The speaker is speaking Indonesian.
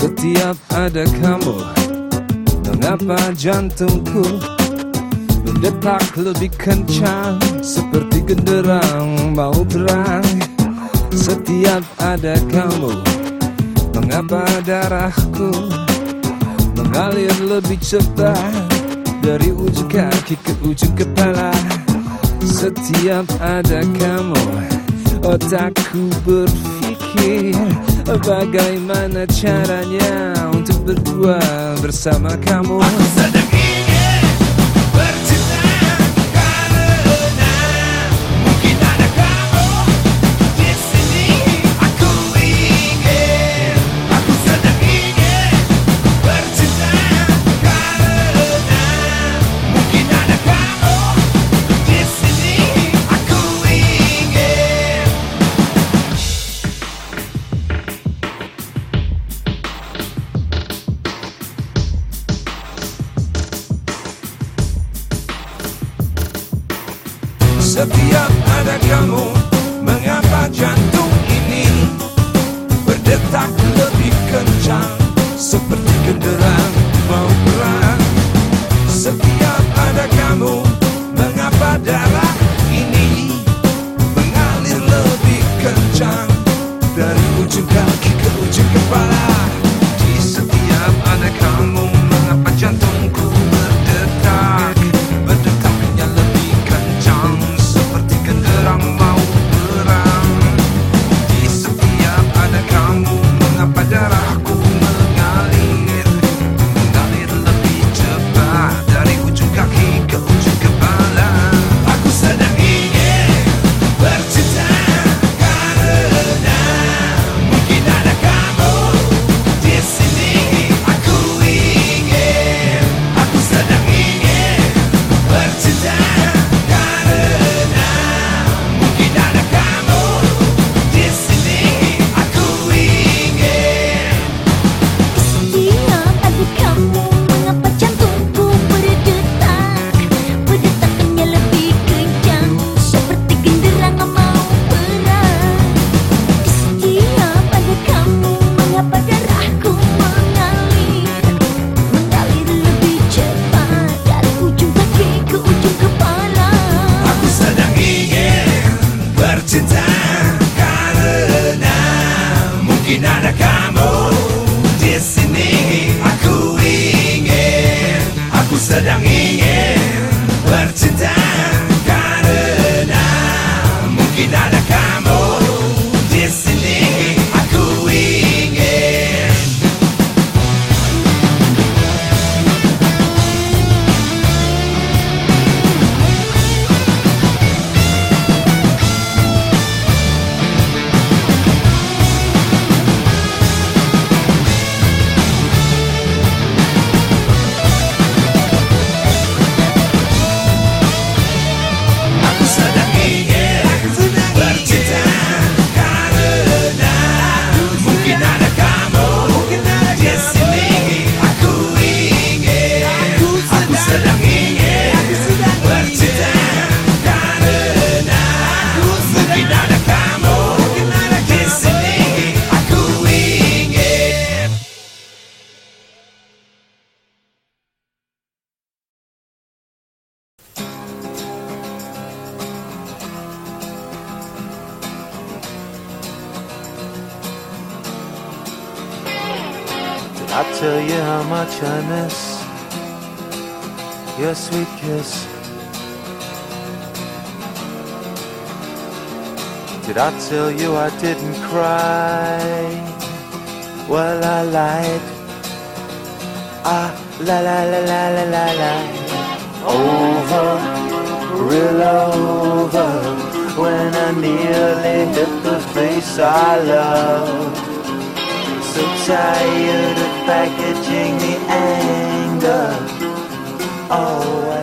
Setiap ada kamu Mengapa jantungku berdetak lebih kencang Seperti genderang mau berang? Setiap ada kamu Mengapa darahku mengalir lebih cepat dari ujung kaki ke ujung kepala setiap ada kamu otakku berpikir bagaimana caranya untuk berdua bersama kamu. Sofia para que amor. final I tell you how much I miss your sweet kiss. Did I tell you I didn't cry? Well, I lied. Ah, la la la la la la la. Over, real over. When I nearly hit the face I love. So tired packaging the anger. Always.